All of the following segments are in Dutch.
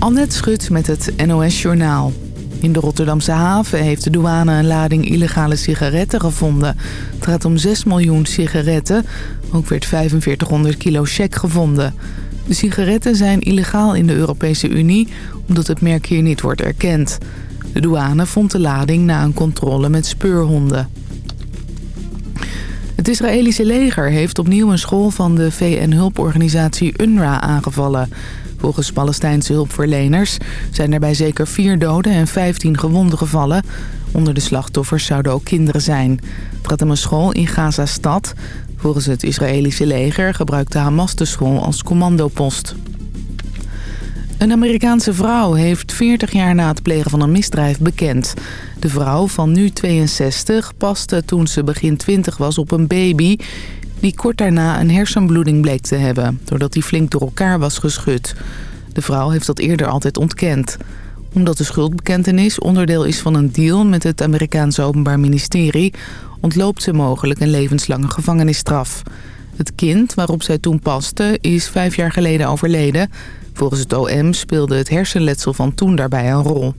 Annette Schut met het NOS Journaal. In de Rotterdamse haven heeft de douane een lading illegale sigaretten gevonden. Het gaat om 6 miljoen sigaretten. Ook werd 4500 kilo check gevonden. De sigaretten zijn illegaal in de Europese Unie... omdat het merk hier niet wordt erkend. De douane vond de lading na een controle met speurhonden. Het Israëlische leger heeft opnieuw een school van de VN-hulporganisatie UNRWA aangevallen... Volgens Palestijnse hulpverleners zijn er bij zeker vier doden en 15 gewonden gevallen. Onder de slachtoffers zouden ook kinderen zijn. Het gaat om een school in Gaza-stad. Volgens het Israëlische leger gebruikte Hamas de school als commandopost. Een Amerikaanse vrouw heeft 40 jaar na het plegen van een misdrijf bekend. De vrouw van nu 62 paste toen ze begin 20 was op een baby die kort daarna een hersenbloeding bleek te hebben... doordat hij flink door elkaar was geschud. De vrouw heeft dat eerder altijd ontkend. Omdat de schuldbekentenis onderdeel is van een deal met het Amerikaanse Openbaar Ministerie... ontloopt ze mogelijk een levenslange gevangenisstraf. Het kind waarop zij toen paste is vijf jaar geleden overleden. Volgens het OM speelde het hersenletsel van toen daarbij een rol.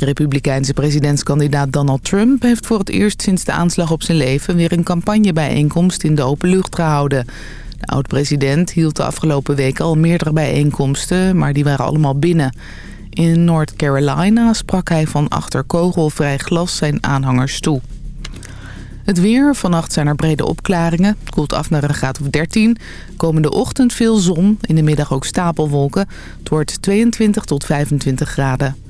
De republikeinse presidentskandidaat Donald Trump heeft voor het eerst sinds de aanslag op zijn leven weer een campagnebijeenkomst in de open lucht gehouden. De oud-president hield de afgelopen weken al meerdere bijeenkomsten, maar die waren allemaal binnen. In North Carolina sprak hij van achter kogelvrij glas zijn aanhangers toe. Het weer. Vannacht zijn er brede opklaringen. Koelt af naar een graad of 13. Komende ochtend veel zon. In de middag ook stapelwolken. Het wordt 22 tot 25 graden.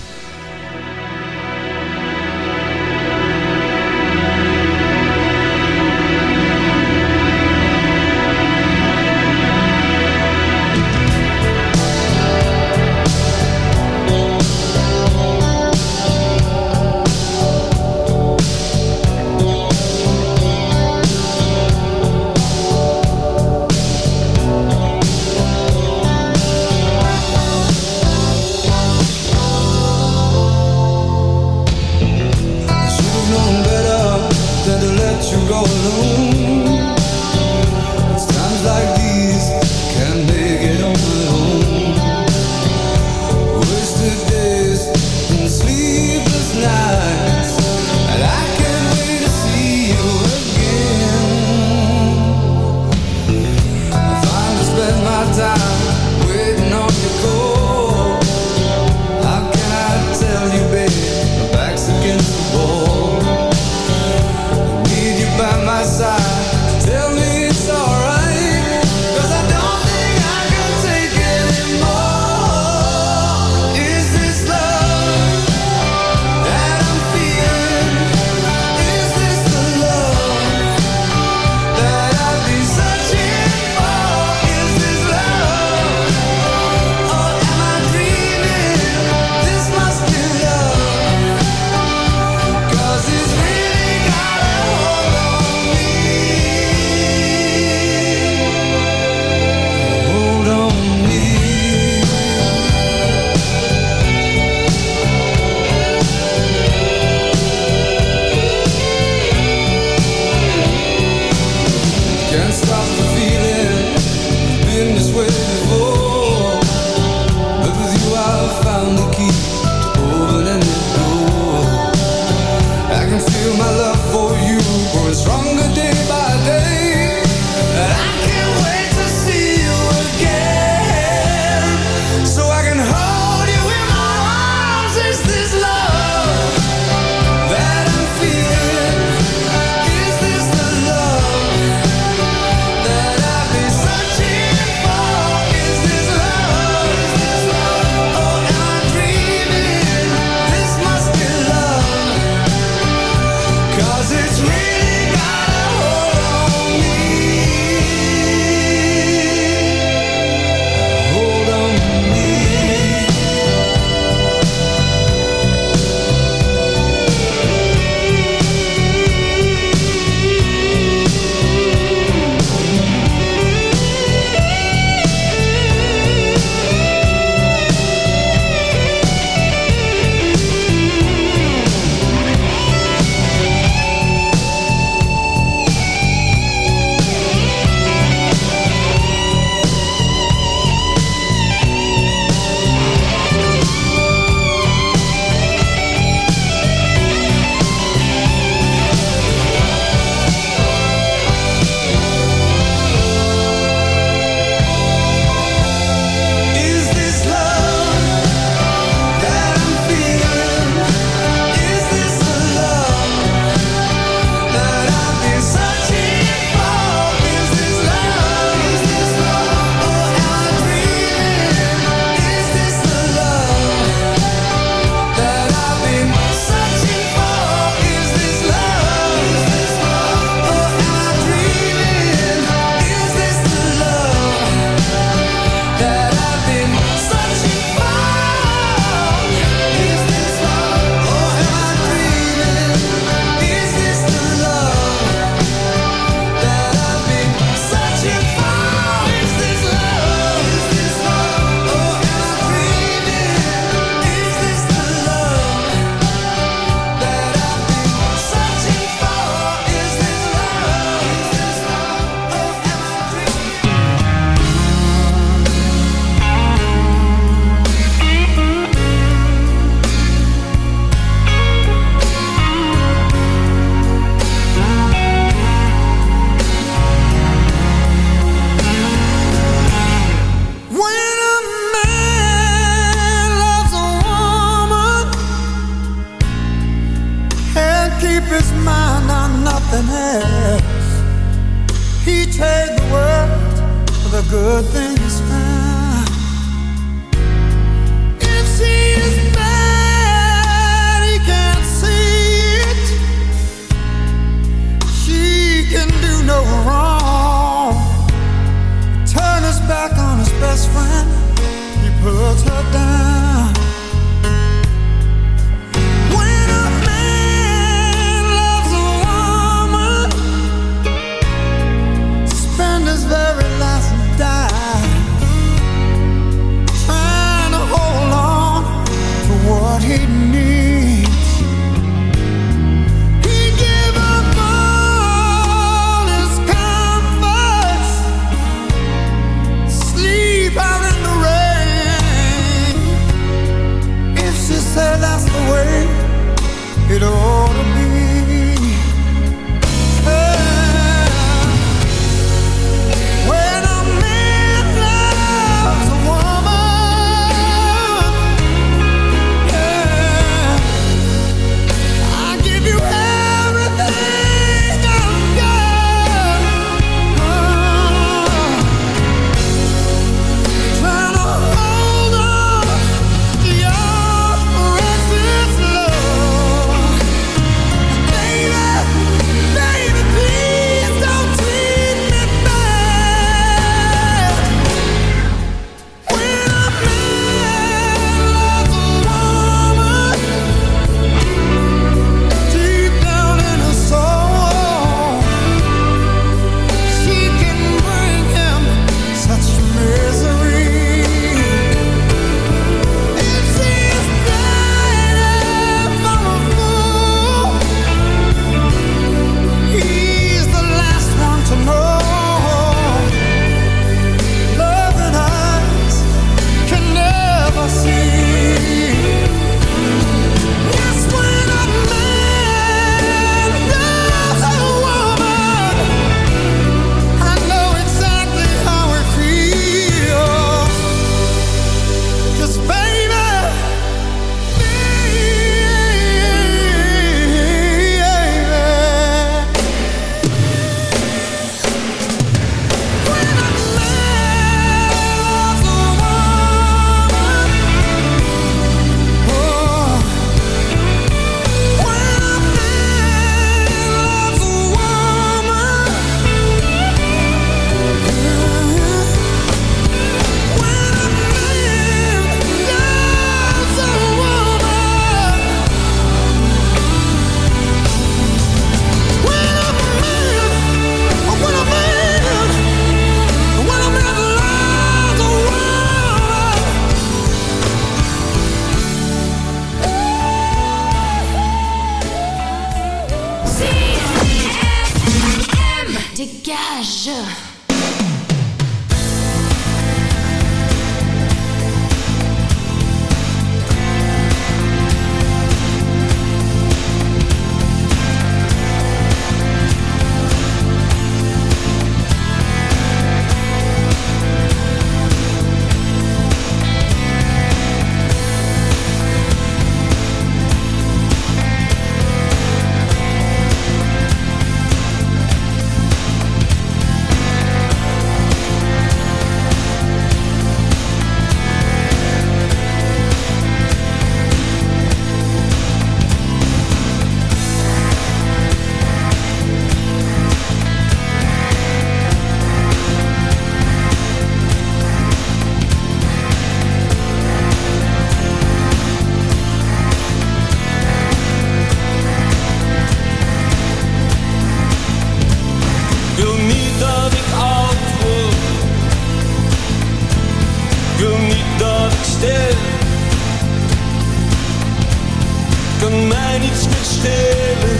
mij niets meer.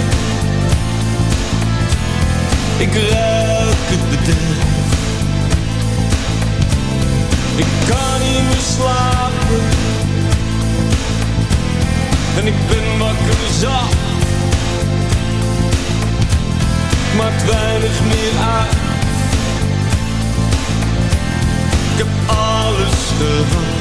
Ik ruik het bederf. Ik kan niet meer slapen. En ik ben wakker zacht. Maakt weinig meer uit. Ik heb alles gehad.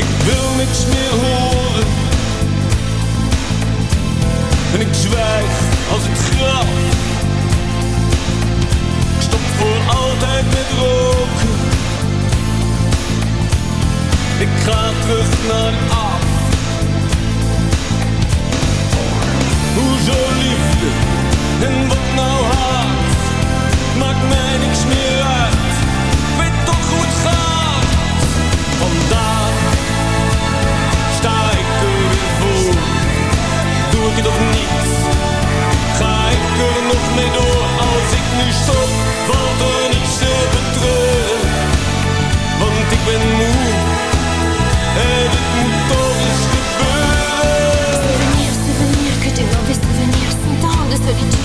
Ik wil niks meer horen. En ik zwijg als ik graf. Ik stop voor altijd met roken. Ik ga terug naar af. Hoezo liefde en wat nou haat? Maakt mij niks meer uit. doet hij toch niets? Ga ik er nog mee door als ik nu stop? Valt er niets te betreuren? Want ik ben moe en het moet toch eens gebeuren. Souvenir, souvenir, que de souvenir, souvenirs sont tant de solitude.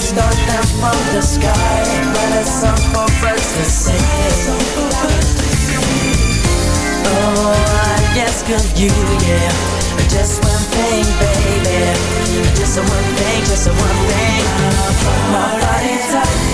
star down from the sky But a song for birds to sing Oh, I ask of you, yeah. Just one thing, baby. Just a one thing, just a one thing. My body's up.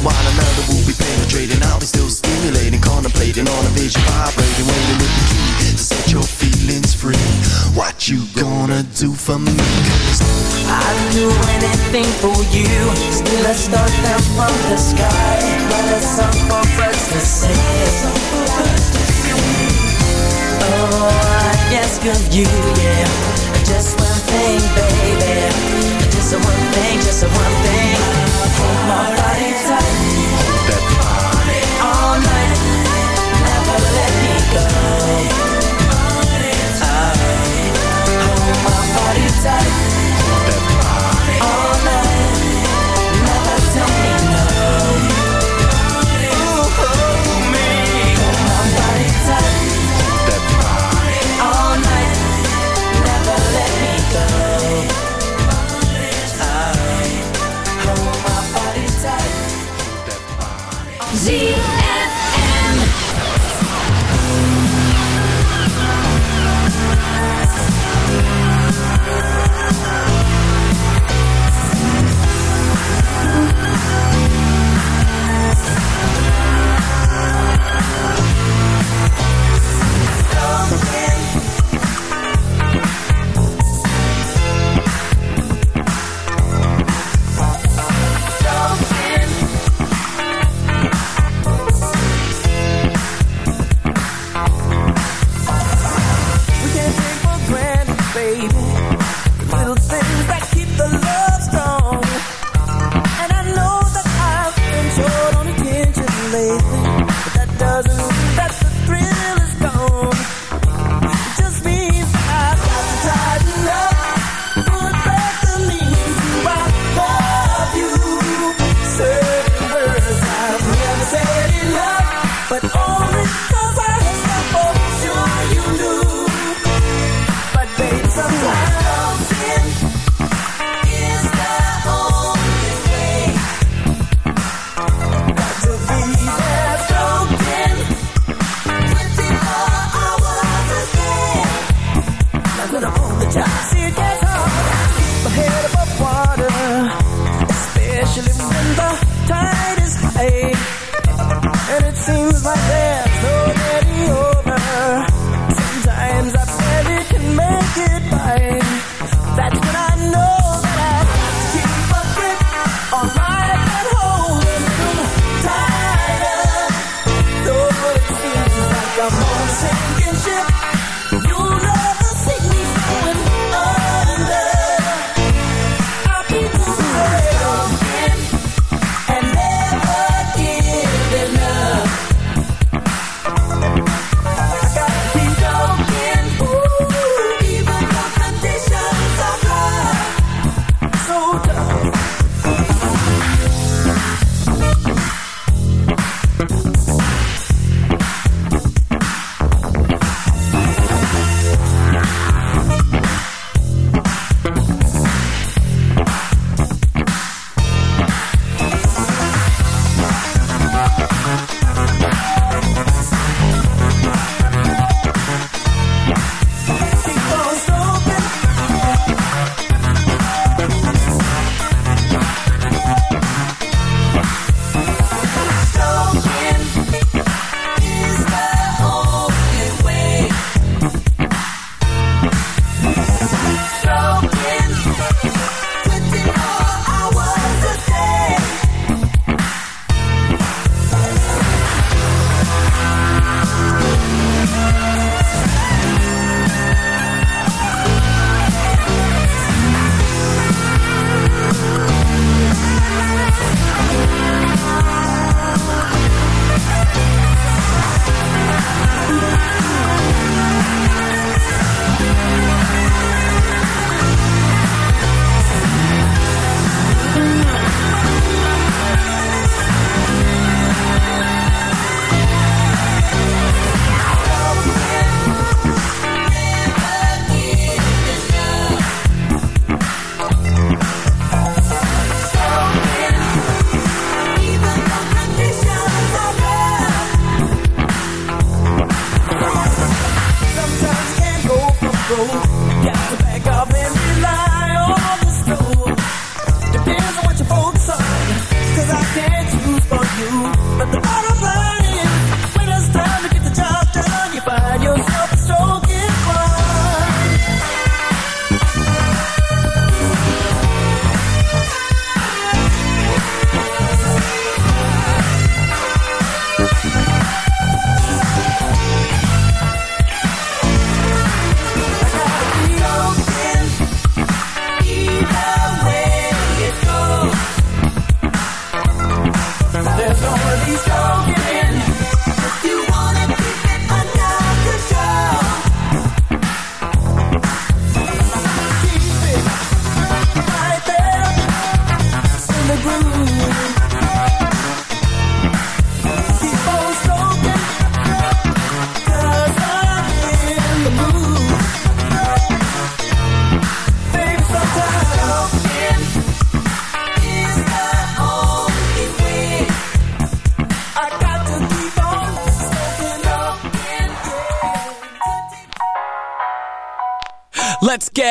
while another will be penetrating. I'll be still stimulating, contemplating On a vision vibrating, waiting with the key To set your feelings free. What you gonna do for me? Cause I'd do anything for you. Still I start down from the sky But it's up for us to see Oh, I ask of you, yeah. Just one thing, baby. Just one thing, just one thing.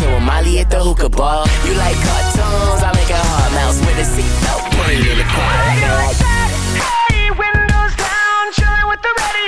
with Molly at the hookah bar. You like cartoons? I make a hard mouse with a seatbelt. Put it in the that. Hey, windows down, chilling with the radio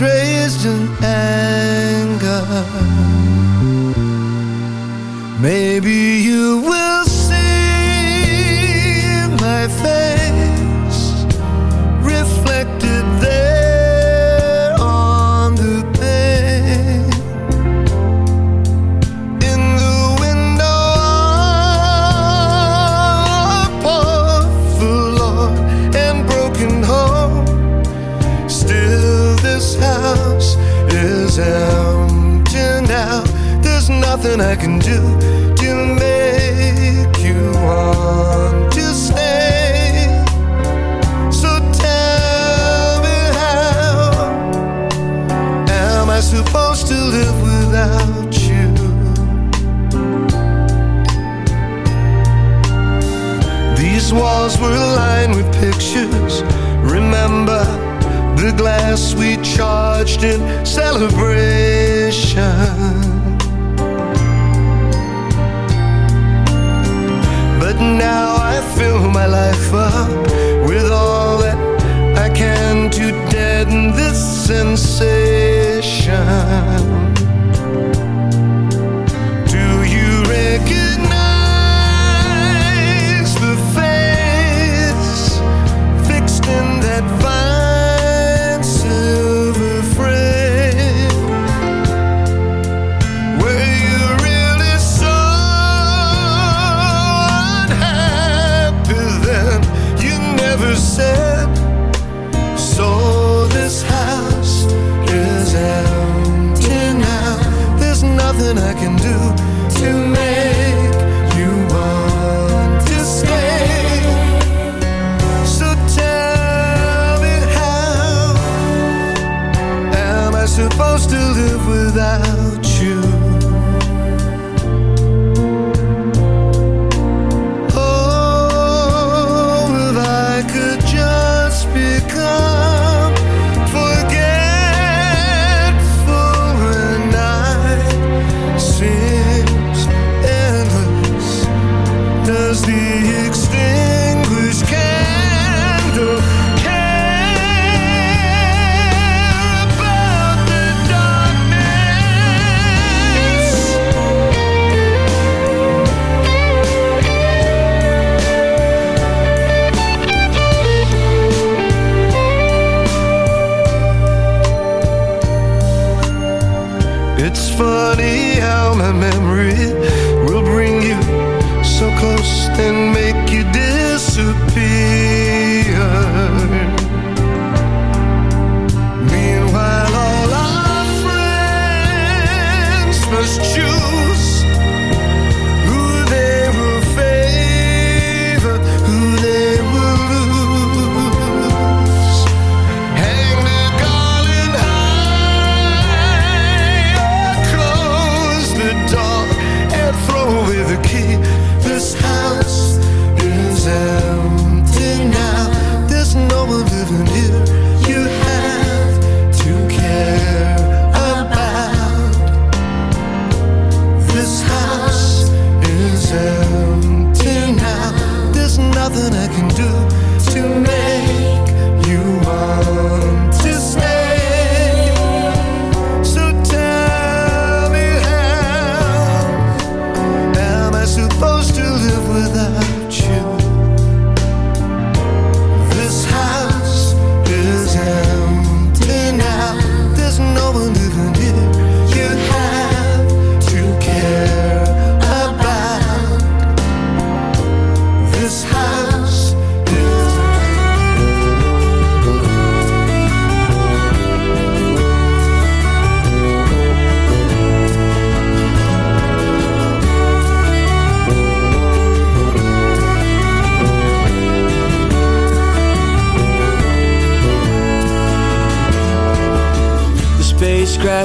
was nothing I can do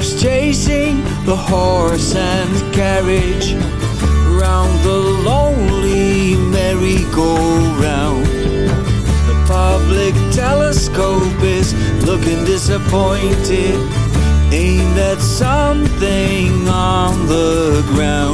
horse chasing the horse and carriage round the lonely merry-go-round. The public telescope is looking disappointed, aimed at something on the ground.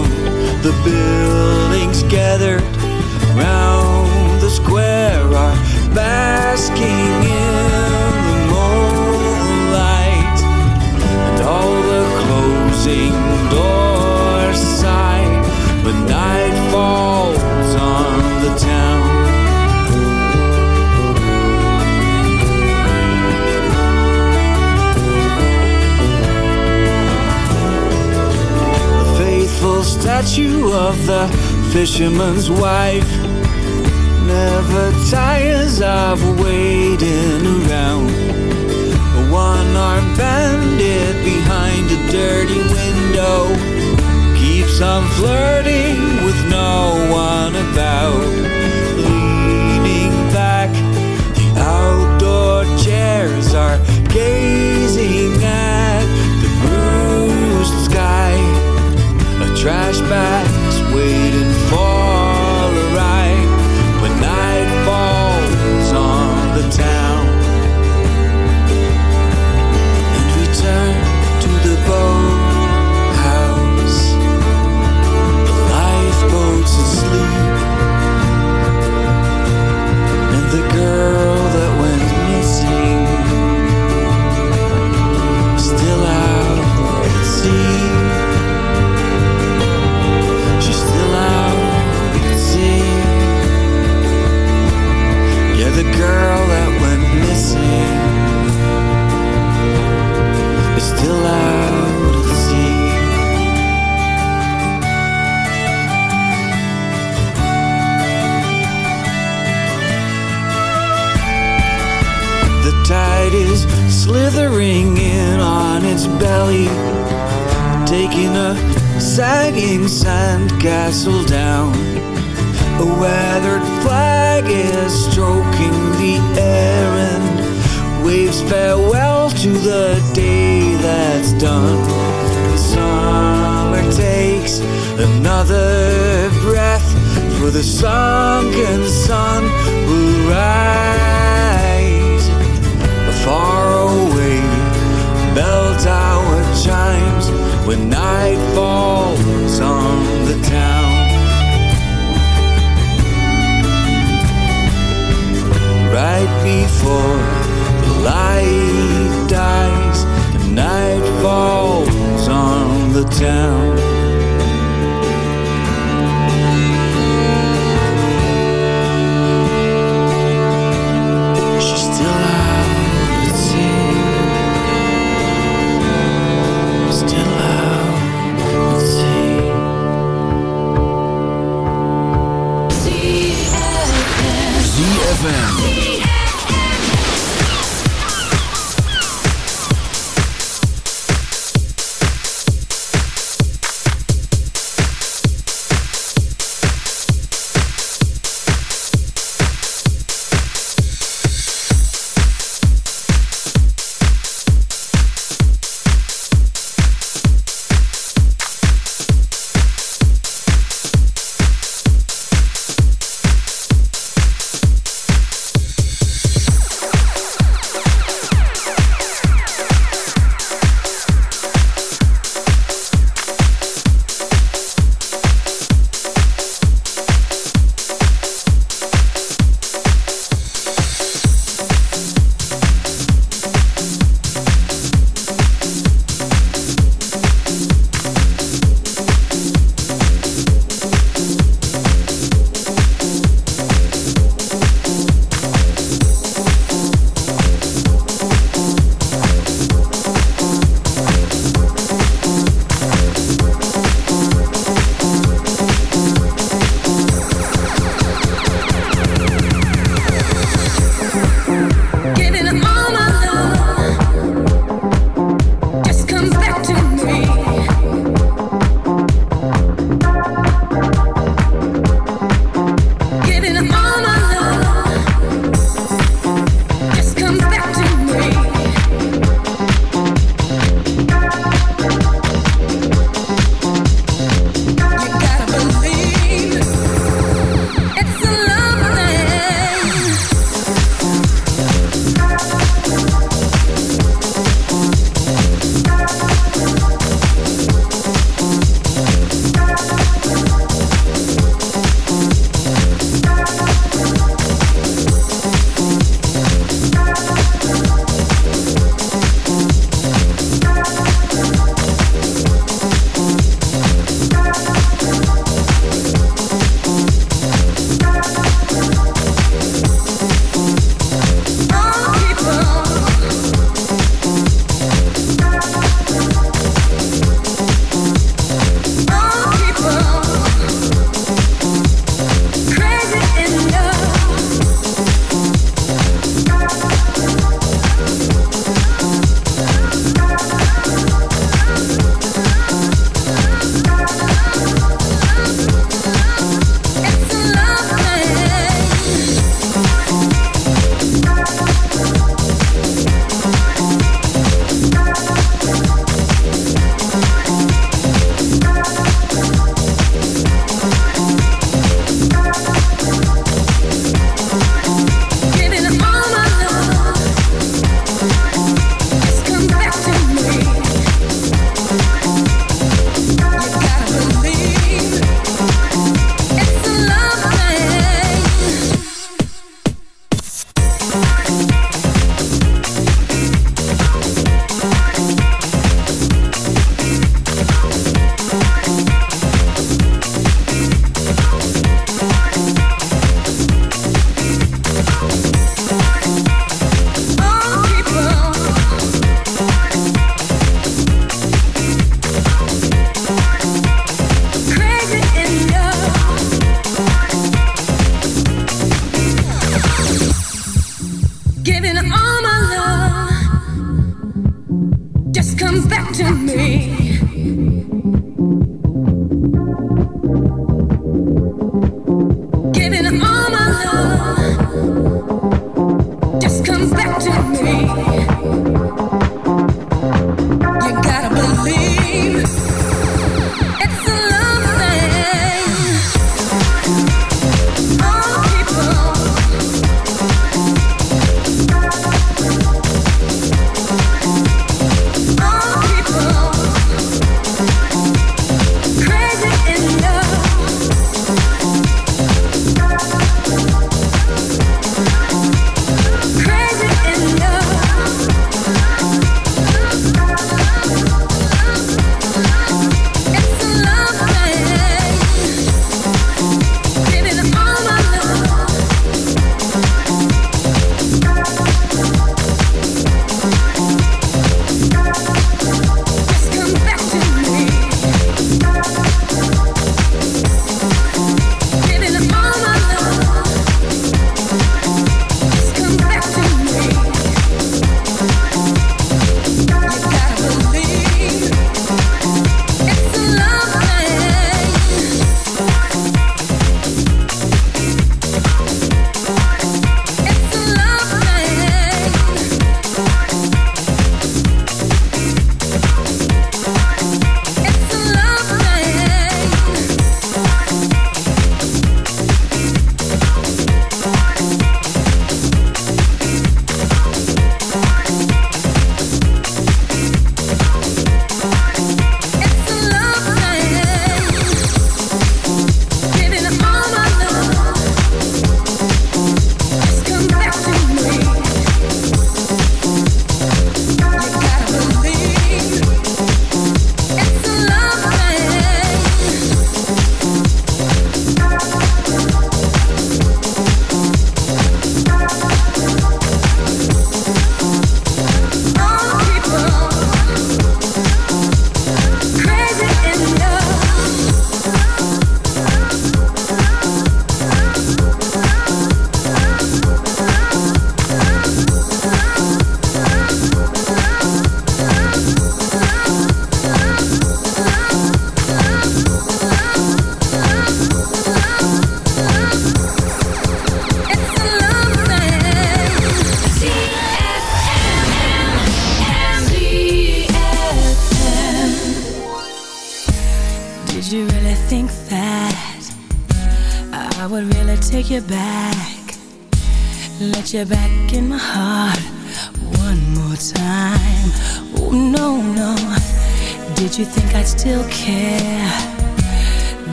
statue of the fisherman's wife never tires of waiting around. One armed bandit behind a dirty window keeps on flirting with no one about. Leaning back, the outdoor chairs are trash bags waiting for a ride when night falls on the town. all my love. Just come back to me.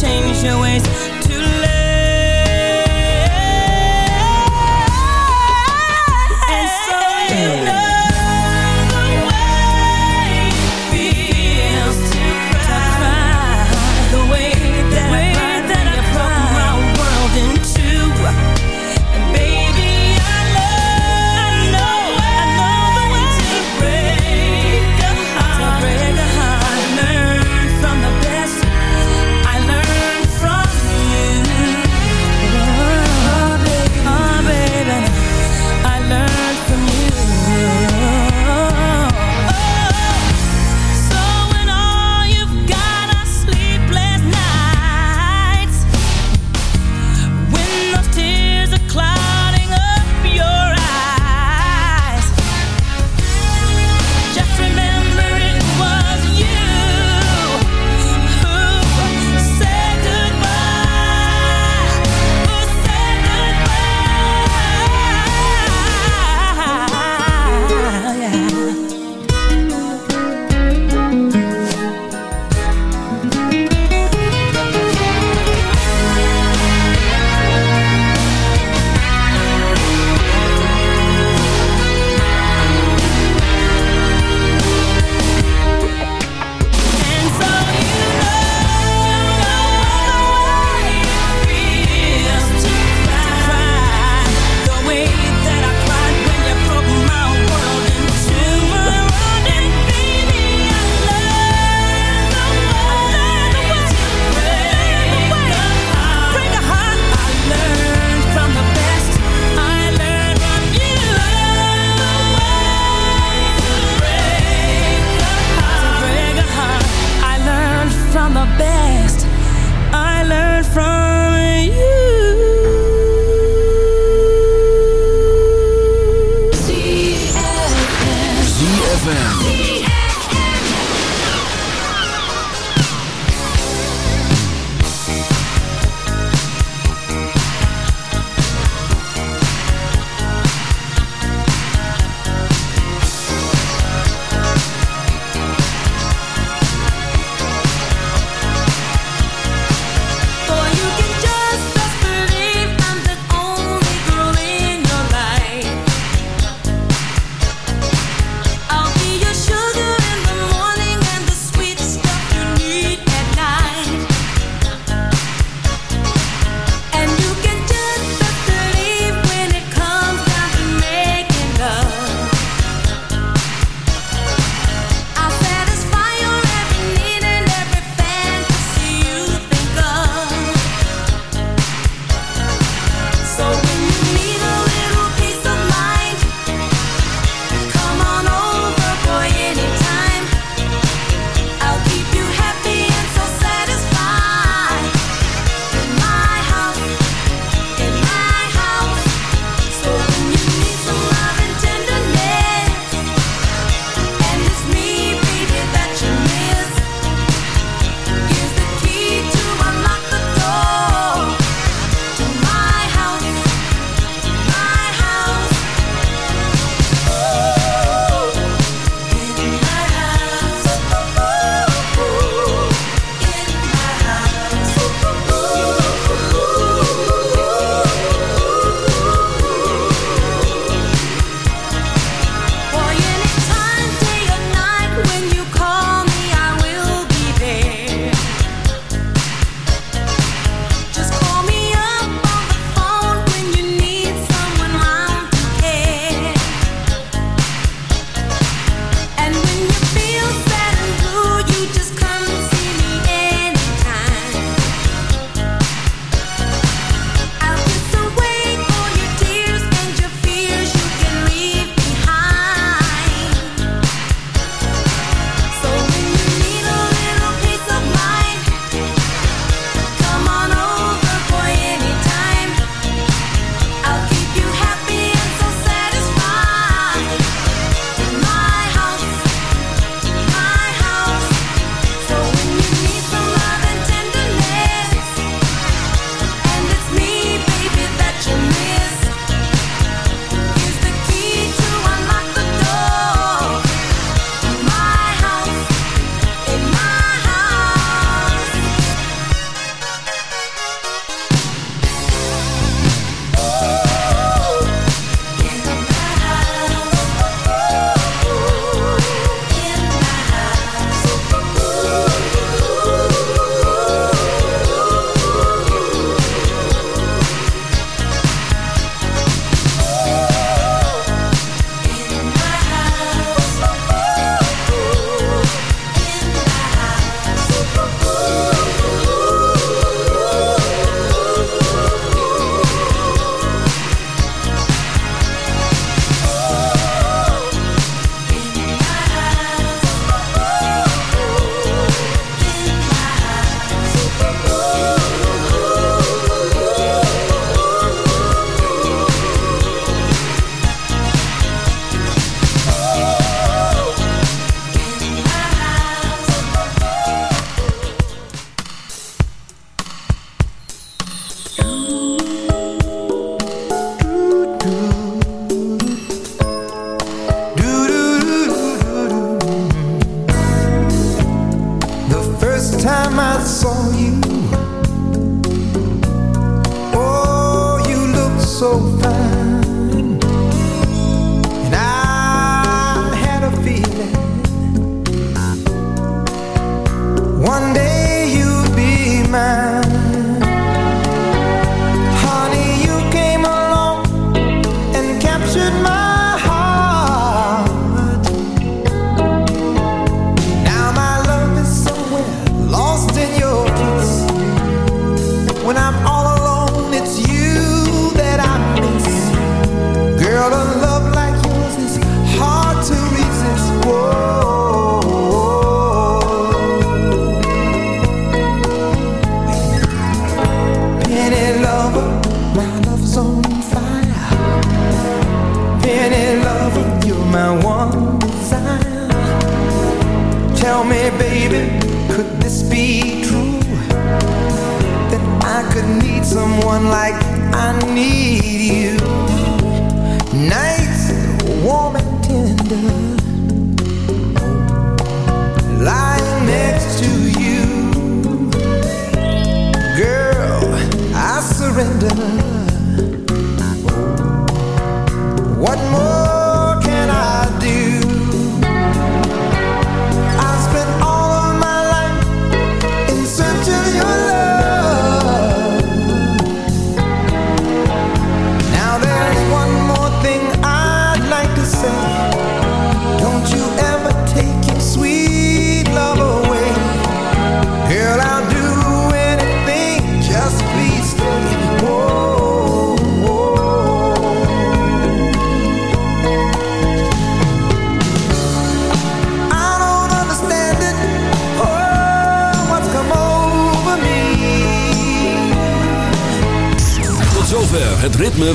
change your ways. Too late.